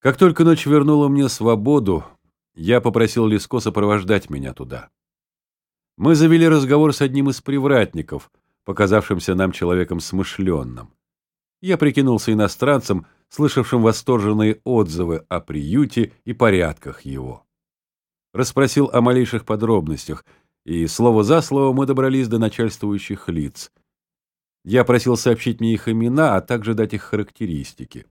Как только ночь вернула мне свободу, я попросил Леско сопровождать меня туда. Мы завели разговор с одним из привратников, показавшимся нам человеком смышленным. Я прикинулся иностранцем, слышавшим восторженные отзывы о приюте и порядках его. Расспросил о малейших подробностях, и слово за слово мы добрались до начальствующих лиц. Я просил сообщить мне их имена, а также дать их характеристики.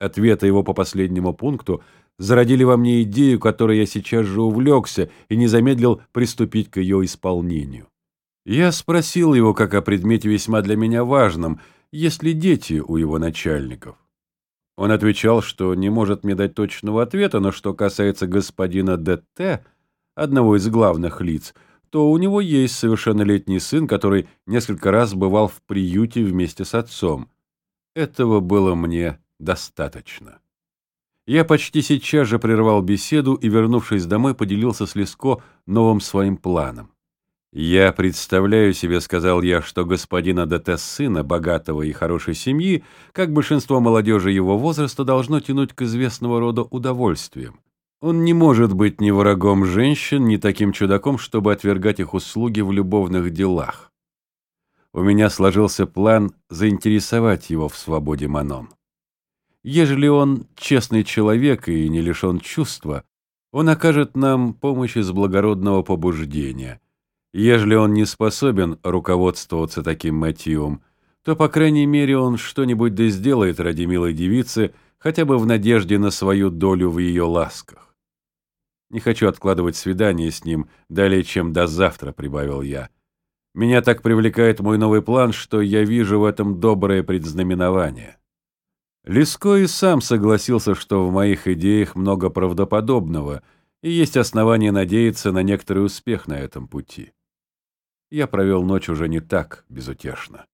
Ответы его по последнему пункту зародили во мне идею, которой я сейчас же увлекся и не замедлил приступить к ее исполнению. Я спросил его, как о предмете весьма для меня важном, есть ли дети у его начальников. Он отвечал, что не может мне дать точного ответа, но что касается господина Д.Т., одного из главных лиц, то у него есть совершеннолетний сын, который несколько раз бывал в приюте вместе с отцом. Этого было мне достаточно. Я почти сейчас же прервал беседу и, вернувшись домой, поделился с Леско новым своим планом. «Я представляю себе, — сказал я, — что господина ДТ сына, богатого и хорошей семьи, как большинство молодежи его возраста, должно тянуть к известного рода удовольствиям. Он не может быть ни врагом женщин, ни таким чудаком, чтобы отвергать их услуги в любовных делах. У меня сложился план заинтересовать его в свободе Манон. Ежели он честный человек и не лишен чувства, он окажет нам помощь из благородного побуждения. Ежели он не способен руководствоваться таким мотивом, то, по крайней мере, он что-нибудь да сделает ради милой девицы, хотя бы в надежде на свою долю в ее ласках. Не хочу откладывать свидание с ним далее, чем до завтра, прибавил я. Меня так привлекает мой новый план, что я вижу в этом доброе предзнаменование. Леско и сам согласился, что в моих идеях много правдоподобного, и есть основания надеяться на некоторый успех на этом пути. Я провел ночь уже не так безутешно.